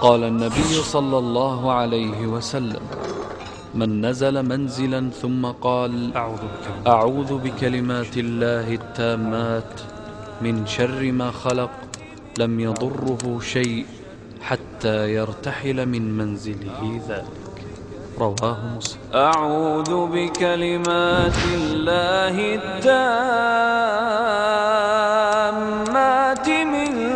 قال النبي صلى الله عليه وسلم من نزل منزلا ثم قال أعوذ بكلمات الله التامات من شر ما خلق لم يضره شيء حتى يرتحل من منزله ذلك. رواه مسلم. أعوذ بكلمات الله التامات من